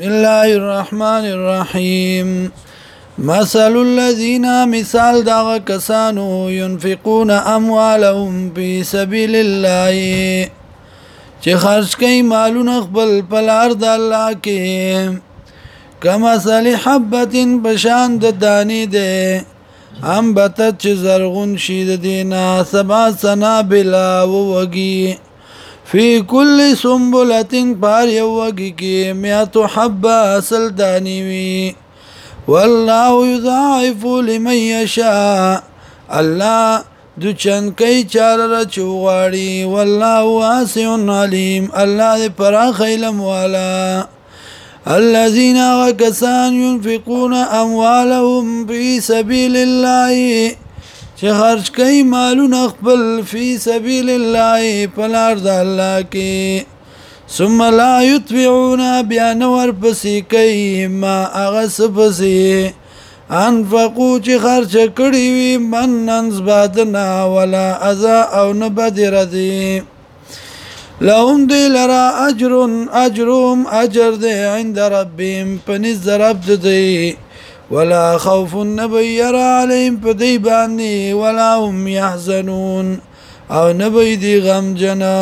بسم الله الرحمن الرحيم مثل الذين مثال دغه كسانو ينفقون اموالهم في سبيل الله چې خرج کوي مالونه خپل پلار د الله کې کما مثل حبه بشان د دانی ده هم بتت چې زرغون شي د دینه سبا سنا بلا ووږي فی کل سنبلتن پار یو وگی کی میاتو حبا اصل دانیوی والله یضاعف لمن یشاء الله د چنکې چار را چوغاړي والله واسع علیم الله دې پراخ علم والا الذين وكسان ينفقون اموالهم في سبيل الله چې خرج کوي مالونه خپل فی سبیل الله پلار د الله کې ثم لا یتبعون بیان ور پسې کوي ما اغس پسې انفقو چې خرج کړی وي من ننز بادنا ولا اذا او نبدر دی لهم دی لرا اجر اجرهم اجر دی عند ربهم پنځ رب دی ولا خوف نبیر علیم په دی باندې ولا هم يحزنون او نبی دی غم جنا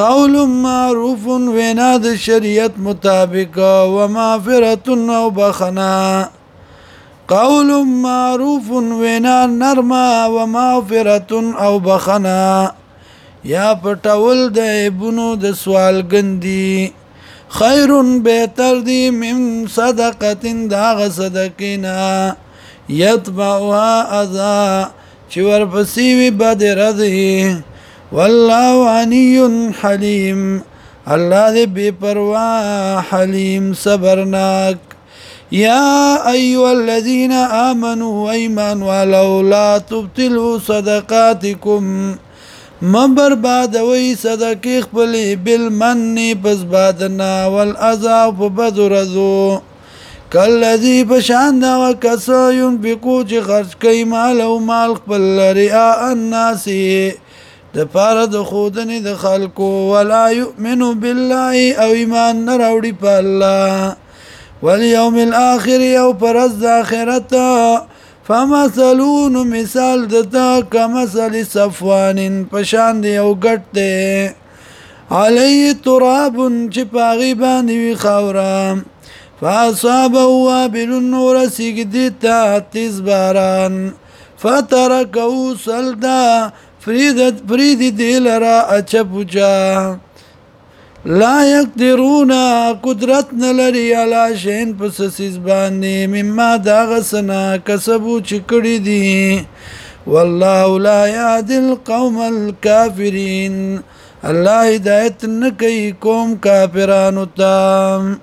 قول معروف وینا د شریعت مطابق و مغفرت او بخنا قول معروف وینا نرما و مغفرت او بخنا یا پټول د ابونو د سوال ګندي خیر بهتر دی من صدقه دا صدقینا یتبعها اذا چې ورپسې وي بد رضی والله عنی حلیم الله دې بے پروا حلیم صبرناک يا أيها الذين آمنوا وإيمان ولو لا تبتلوا صدقاتكم مبر بادوي صدقې خپلې بالمن پس بادنا والعذاب بدرزو کلذي بشان دا وکس ينفقو چې خرج کوي مال او مال خپل ریا الناس د پاره د خودنې د خلکو ولا يؤمنو بالله او ایمان نه راوړي په الله واليوم الاخر او پرز اخرته فمثلون مثال دتا کمثل صفوان پشان دی او ګټ دی علی تراب چې پاغي باندې وی خورم فاصابه وابل النور سجدتا تیز باران فترکو سلدا فرید فرید دلرا اچ پوجا لا يقدرون قدرت نلري على شين پس سیس باندې مما دا غسنا کسبو چکړي دي والله لا يهد القوم الكافرين الله هدایت نکي قوم کافرانو تام